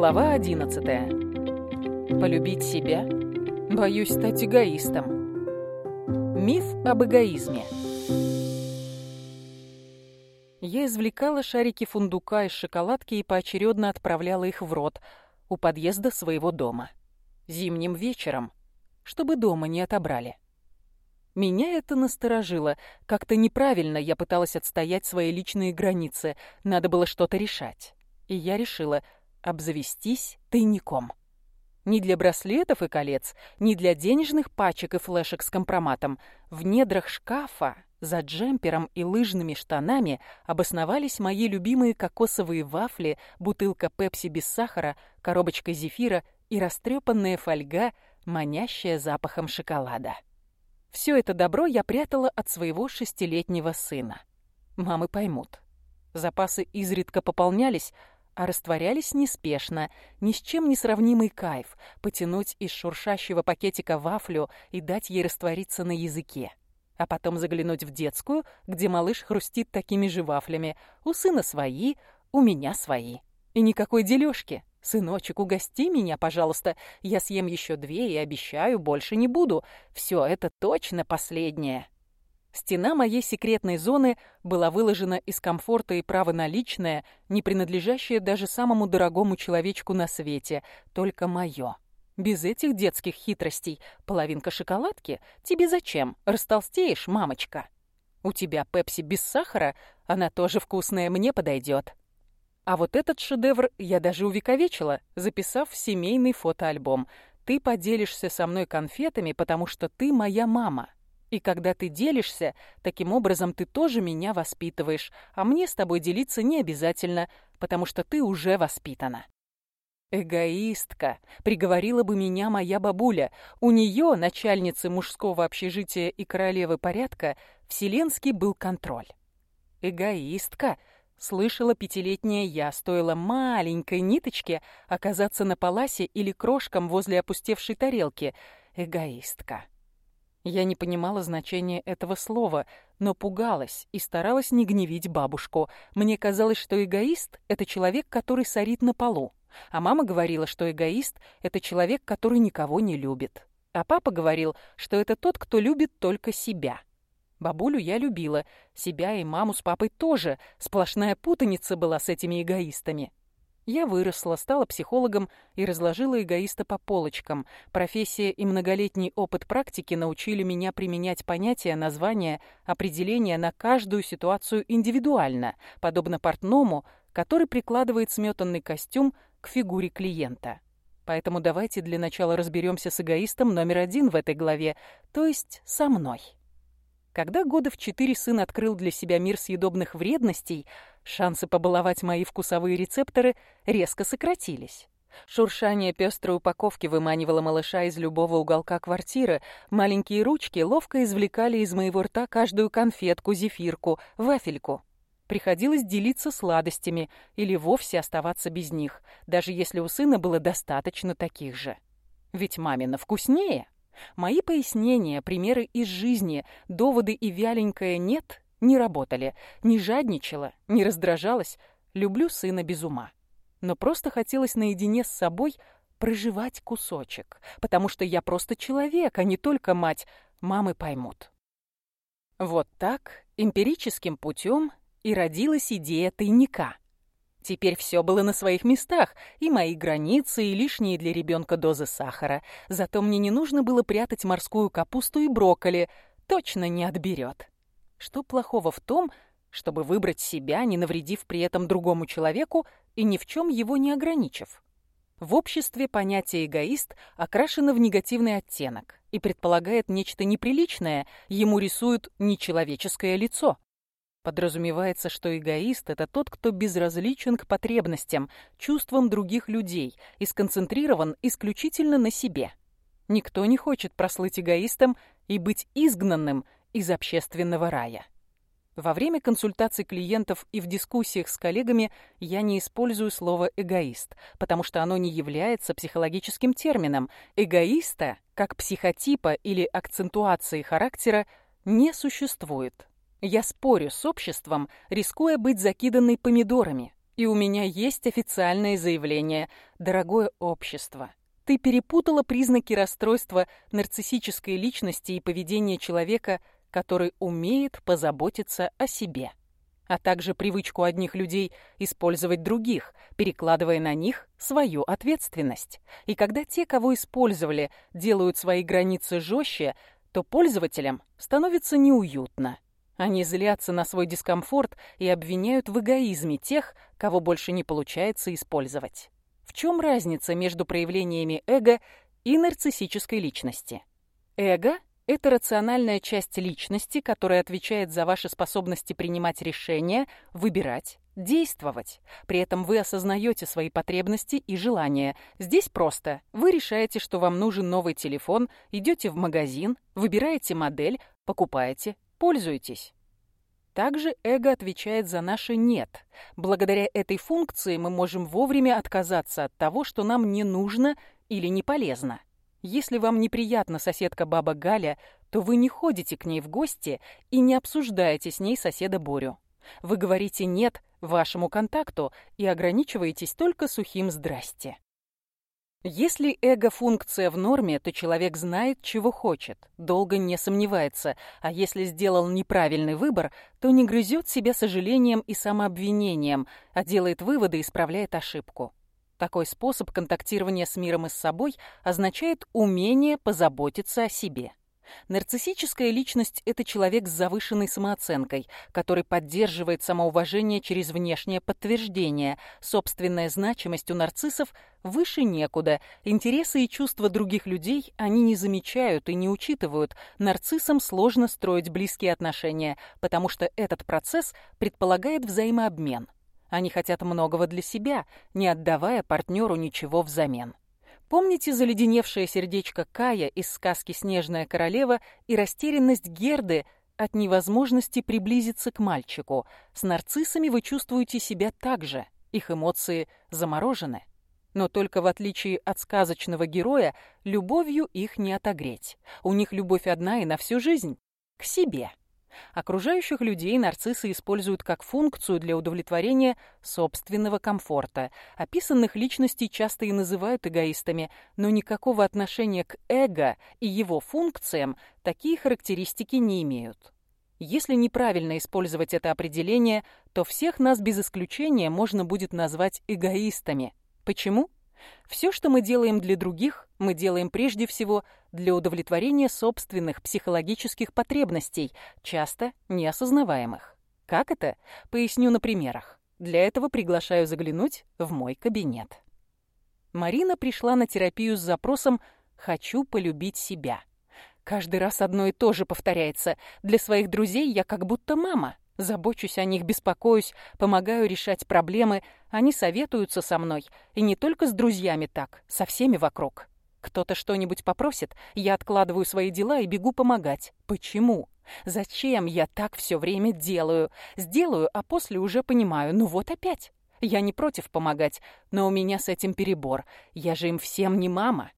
Глава 11. Полюбить себя? Боюсь стать эгоистом. Миф об эгоизме. Я извлекала шарики фундука из шоколадки и поочередно отправляла их в рот у подъезда своего дома. Зимним вечером, чтобы дома не отобрали. Меня это насторожило. Как-то неправильно я пыталась отстоять свои личные границы. Надо было что-то решать. И я решила – обзавестись тайником. Ни для браслетов и колец, ни для денежных пачек и флешек с компроматом. В недрах шкафа, за джемпером и лыжными штанами обосновались мои любимые кокосовые вафли, бутылка пепси без сахара, коробочка зефира и растрепанная фольга, манящая запахом шоколада. Все это добро я прятала от своего шестилетнего сына. Мамы поймут. Запасы изредка пополнялись, а растворялись неспешно, ни с чем не сравнимый кайф потянуть из шуршащего пакетика вафлю и дать ей раствориться на языке. А потом заглянуть в детскую, где малыш хрустит такими же вафлями. У сына свои, у меня свои. И никакой дележки. «Сыночек, угости меня, пожалуйста. Я съем еще две и обещаю, больше не буду. Все, это точно последнее». Стена моей секретной зоны была выложена из комфорта и права на личное, не принадлежащее даже самому дорогому человечку на свете, только мое. Без этих детских хитростей половинка шоколадки тебе зачем? Растолстеешь, мамочка. У тебя пепси без сахара, она тоже вкусная, мне подойдет. А вот этот шедевр я даже увековечила, записав в семейный фотоальбом. Ты поделишься со мной конфетами, потому что ты моя мама. И когда ты делишься, таким образом ты тоже меня воспитываешь, а мне с тобой делиться не обязательно, потому что ты уже воспитана. Эгоистка, приговорила бы меня моя бабуля. У нее, начальницы мужского общежития и королевы порядка, вселенский был контроль. Эгоистка, слышала пятилетняя я, стоило маленькой ниточке оказаться на паласе или крошкам возле опустевшей тарелки. Эгоистка. Я не понимала значения этого слова, но пугалась и старалась не гневить бабушку. Мне казалось, что эгоист — это человек, который сорит на полу. А мама говорила, что эгоист — это человек, который никого не любит. А папа говорил, что это тот, кто любит только себя. Бабулю я любила, себя и маму с папой тоже. Сплошная путаница была с этими эгоистами. Я выросла, стала психологом и разложила эгоиста по полочкам. Профессия и многолетний опыт практики научили меня применять понятия, названия, определения на каждую ситуацию индивидуально, подобно портному, который прикладывает сметанный костюм к фигуре клиента. Поэтому давайте для начала разберемся с эгоистом номер один в этой главе, то есть со мной. Когда года в четыре сын открыл для себя мир съедобных вредностей, шансы побаловать мои вкусовые рецепторы резко сократились. Шуршание пестрой упаковки выманивало малыша из любого уголка квартиры. Маленькие ручки ловко извлекали из моего рта каждую конфетку, зефирку, вафельку. Приходилось делиться сладостями или вовсе оставаться без них, даже если у сына было достаточно таких же. Ведь мамина вкуснее. Мои пояснения, примеры из жизни, доводы и вяленькое «нет» не работали. Не жадничала, не раздражалась. Люблю сына без ума. Но просто хотелось наедине с собой проживать кусочек, потому что я просто человек, а не только мать. Мамы поймут. Вот так, эмпирическим путем и родилась идея тайника. Теперь все было на своих местах, и мои границы, и лишние для ребенка дозы сахара. Зато мне не нужно было прятать морскую капусту и брокколи. Точно не отберет. Что плохого в том, чтобы выбрать себя, не навредив при этом другому человеку и ни в чем его не ограничив? В обществе понятие «эгоист» окрашено в негативный оттенок и предполагает нечто неприличное, ему рисуют нечеловеческое лицо. Подразумевается, что эгоист – это тот, кто безразличен к потребностям, чувствам других людей и сконцентрирован исключительно на себе. Никто не хочет прослыть эгоистом и быть изгнанным из общественного рая. Во время консультаций клиентов и в дискуссиях с коллегами я не использую слово «эгоист», потому что оно не является психологическим термином. Эгоиста, как психотипа или акцентуации характера, не существует. Я спорю с обществом, рискуя быть закиданной помидорами, И у меня есть официальное заявление. Дорогое общество, ты перепутала признаки расстройства нарциссической личности и поведения человека, который умеет позаботиться о себе а также привычку одних людей использовать других, перекладывая на них свою ответственность. И когда те, кого использовали, делают свои границы жестче, то пользователям становится неуютно. Они злятся на свой дискомфорт и обвиняют в эгоизме тех, кого больше не получается использовать. В чем разница между проявлениями эго и нарциссической личности? Эго это рациональная часть личности, которая отвечает за ваши способности принимать решения, выбирать, действовать. При этом вы осознаете свои потребности и желания. Здесь просто. Вы решаете, что вам нужен новый телефон, идете в магазин, выбираете модель, покупаете, пользуетесь. Также эго отвечает за наше «нет». Благодаря этой функции мы можем вовремя отказаться от того, что нам не нужно или не полезно. Если вам неприятна соседка баба Галя, то вы не ходите к ней в гости и не обсуждаете с ней соседа Борю. Вы говорите «нет» вашему контакту и ограничиваетесь только сухим «здрасте». Если эго-функция в норме, то человек знает, чего хочет, долго не сомневается, а если сделал неправильный выбор, то не грызет себя сожалением и самообвинением, а делает выводы и исправляет ошибку. Такой способ контактирования с миром и с собой означает умение позаботиться о себе. Нарциссическая личность – это человек с завышенной самооценкой, который поддерживает самоуважение через внешнее подтверждение. Собственная значимость у нарциссов выше некуда. Интересы и чувства других людей они не замечают и не учитывают. Нарциссам сложно строить близкие отношения, потому что этот процесс предполагает взаимообмен – они хотят многого для себя, не отдавая партнеру ничего взамен. Помните заледеневшее сердечко Кая из сказки «Снежная королева» и растерянность Герды от невозможности приблизиться к мальчику? С нарциссами вы чувствуете себя так же. Их эмоции заморожены. Но только в отличие от сказочного героя, любовью их не отогреть. У них любовь одна и на всю жизнь. К себе. Окружающих людей нарциссы используют как функцию для удовлетворения собственного комфорта. Описанных личностей часто и называют эгоистами, но никакого отношения к эго и его функциям такие характеристики не имеют. Если неправильно использовать это определение, то всех нас без исключения можно будет назвать эгоистами. Почему? Все, что мы делаем для других, мы делаем прежде всего для удовлетворения собственных психологических потребностей, часто неосознаваемых. Как это? Поясню на примерах. Для этого приглашаю заглянуть в мой кабинет. Марина пришла на терапию с запросом «хочу полюбить себя». Каждый раз одно и то же повторяется. Для своих друзей я как будто мама. Забочусь о них, беспокоюсь, помогаю решать проблемы. Они советуются со мной. И не только с друзьями так, со всеми вокруг. Кто-то что-нибудь попросит, я откладываю свои дела и бегу помогать. Почему? Зачем я так все время делаю? Сделаю, а после уже понимаю, ну вот опять. Я не против помогать, но у меня с этим перебор. Я же им всем не мама.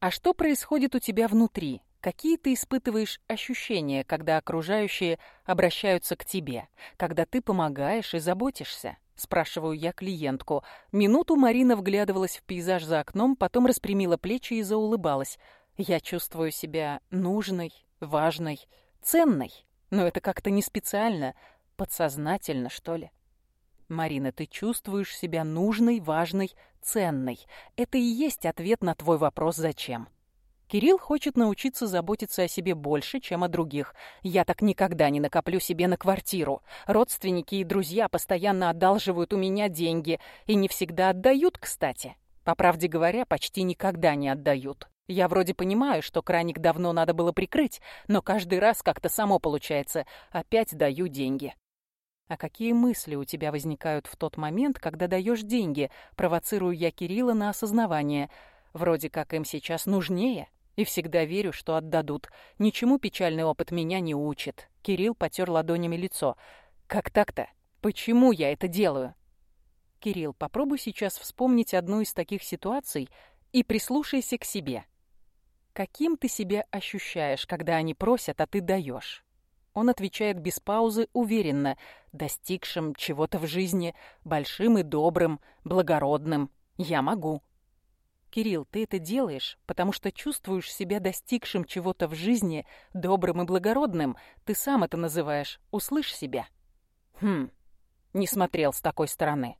А что происходит у тебя внутри? Какие ты испытываешь ощущения, когда окружающие обращаются к тебе, когда ты помогаешь и заботишься? Спрашиваю я клиентку. Минуту Марина вглядывалась в пейзаж за окном, потом распрямила плечи и заулыбалась. Я чувствую себя нужной, важной, ценной. Но это как-то не специально, подсознательно, что ли. Марина, ты чувствуешь себя нужной, важной, ценной. Это и есть ответ на твой вопрос «Зачем?». Кирилл хочет научиться заботиться о себе больше, чем о других. Я так никогда не накоплю себе на квартиру. Родственники и друзья постоянно одалживают у меня деньги. И не всегда отдают, кстати. По правде говоря, почти никогда не отдают. Я вроде понимаю, что краник давно надо было прикрыть, но каждый раз как-то само получается. Опять даю деньги. А какие мысли у тебя возникают в тот момент, когда даешь деньги? Провоцирую я Кирилла на осознавание. Вроде как им сейчас нужнее. И всегда верю, что отдадут. Ничему печальный опыт меня не учит. Кирилл потер ладонями лицо. Как так-то? Почему я это делаю? Кирилл, попробуй сейчас вспомнить одну из таких ситуаций и прислушайся к себе. Каким ты себя ощущаешь, когда они просят, а ты даешь? Он отвечает без паузы, уверенно, достигшим чего-то в жизни, большим и добрым, благородным. Я могу. Кирилл, ты это делаешь, потому что чувствуешь себя достигшим чего-то в жизни, добрым и благородным. Ты сам это называешь. Услышь себя. Хм, не смотрел с такой стороны.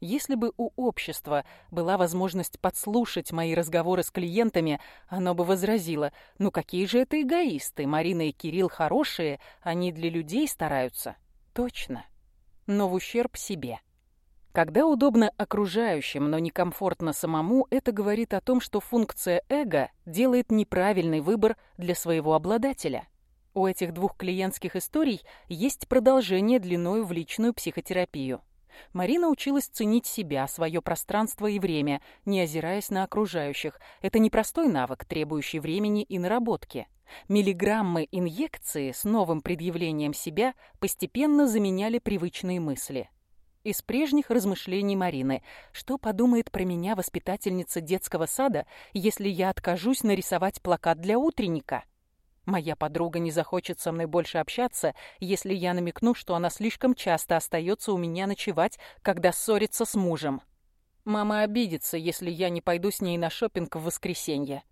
Если бы у общества была возможность подслушать мои разговоры с клиентами, оно бы возразило, ну какие же это эгоисты, Марина и Кирилл хорошие, они для людей стараются. Точно. Но в ущерб себе. Когда удобно окружающим, но некомфортно самому, это говорит о том, что функция эго делает неправильный выбор для своего обладателя. У этих двух клиентских историй есть продолжение длиною в личную психотерапию. Марина училась ценить себя, свое пространство и время, не озираясь на окружающих. Это непростой навык, требующий времени и наработки. Миллиграммы инъекции с новым предъявлением себя постепенно заменяли привычные мысли. Из прежних размышлений Марины. Что подумает про меня воспитательница детского сада, если я откажусь нарисовать плакат для утренника? Моя подруга не захочет со мной больше общаться, если я намекну, что она слишком часто остается у меня ночевать, когда ссорится с мужем. Мама обидится, если я не пойду с ней на шопинг в воскресенье.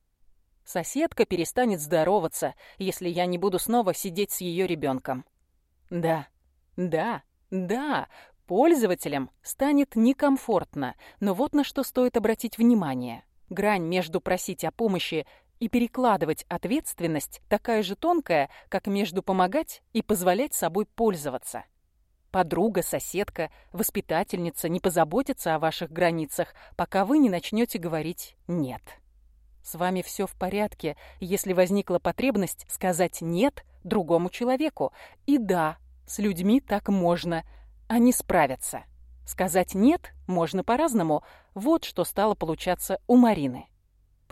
Соседка перестанет здороваться, если я не буду снова сидеть с ее ребенком. Да, да, да, пользователям станет некомфортно, но вот на что стоит обратить внимание. Грань между просить о помощи и перекладывать ответственность такая же тонкая, как между помогать и позволять собой пользоваться. Подруга, соседка, воспитательница не позаботятся о ваших границах, пока вы не начнете говорить «нет». С вами все в порядке, если возникла потребность сказать «нет» другому человеку. И да, с людьми так можно, они справятся. Сказать «нет» можно по-разному. Вот что стало получаться у Марины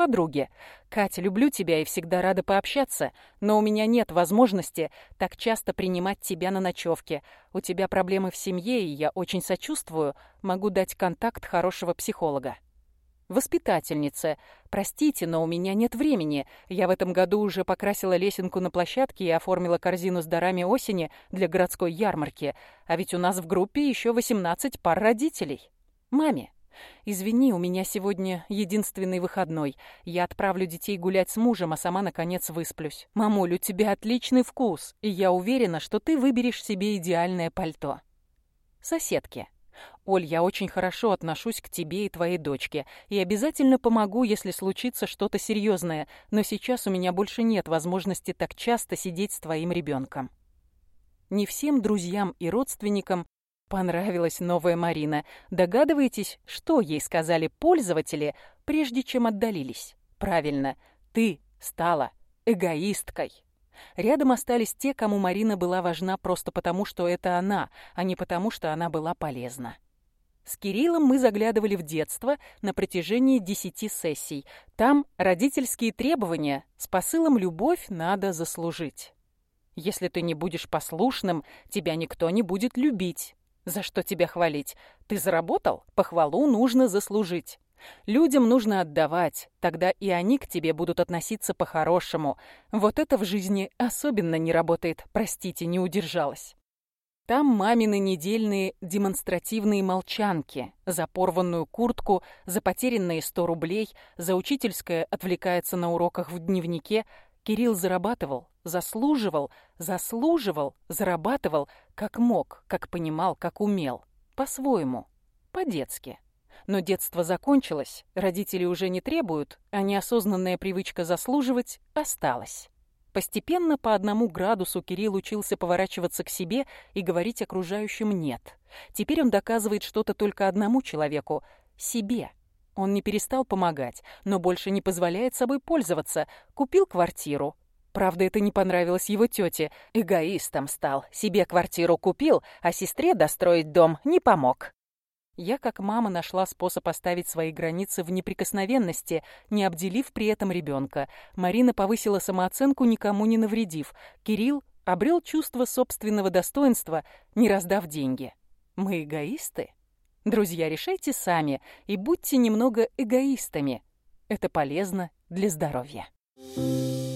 подруге. «Катя, люблю тебя и всегда рада пообщаться, но у меня нет возможности так часто принимать тебя на ночевке. У тебя проблемы в семье, и я очень сочувствую. Могу дать контакт хорошего психолога». Воспитательница. Простите, но у меня нет времени. Я в этом году уже покрасила лесенку на площадке и оформила корзину с дарами осени для городской ярмарки. А ведь у нас в группе еще 18 пар родителей. Маме. «Извини, у меня сегодня единственный выходной. Я отправлю детей гулять с мужем, а сама, наконец, высплюсь. Мамуль, у тебя отличный вкус, и я уверена, что ты выберешь себе идеальное пальто». Соседки. «Оль, я очень хорошо отношусь к тебе и твоей дочке, и обязательно помогу, если случится что-то серьезное, но сейчас у меня больше нет возможности так часто сидеть с твоим ребенком». Не всем друзьям и родственникам Понравилась новая Марина. Догадываетесь, что ей сказали пользователи, прежде чем отдалились? Правильно, ты стала эгоисткой. Рядом остались те, кому Марина была важна просто потому, что это она, а не потому, что она была полезна. С Кириллом мы заглядывали в детство на протяжении десяти сессий. Там родительские требования с посылом «любовь надо заслужить». Если ты не будешь послушным, тебя никто не будет любить. За что тебя хвалить? Ты заработал? Похвалу нужно заслужить. Людям нужно отдавать, тогда и они к тебе будут относиться по-хорошему. Вот это в жизни особенно не работает, простите, не удержалась. Там мамины недельные демонстративные молчанки, за порванную куртку, за потерянные сто рублей, за учительское отвлекается на уроках в дневнике. Кирилл зарабатывал, заслуживал, заслуживал, зарабатывал, как мог, как понимал, как умел. По-своему, по-детски. Но детство закончилось, родители уже не требуют, а неосознанная привычка заслуживать осталась. Постепенно по одному градусу Кирилл учился поворачиваться к себе и говорить окружающим «нет». Теперь он доказывает что-то только одному человеку — себе. Он не перестал помогать, но больше не позволяет собой пользоваться. Купил квартиру, Правда, это не понравилось его тете. Эгоистом стал. Себе квартиру купил, а сестре достроить дом не помог. Я, как мама, нашла способ оставить свои границы в неприкосновенности, не обделив при этом ребенка. Марина повысила самооценку, никому не навредив. Кирилл обрел чувство собственного достоинства, не раздав деньги. Мы эгоисты? Друзья, решайте сами и будьте немного эгоистами. Это полезно для здоровья. Thank you.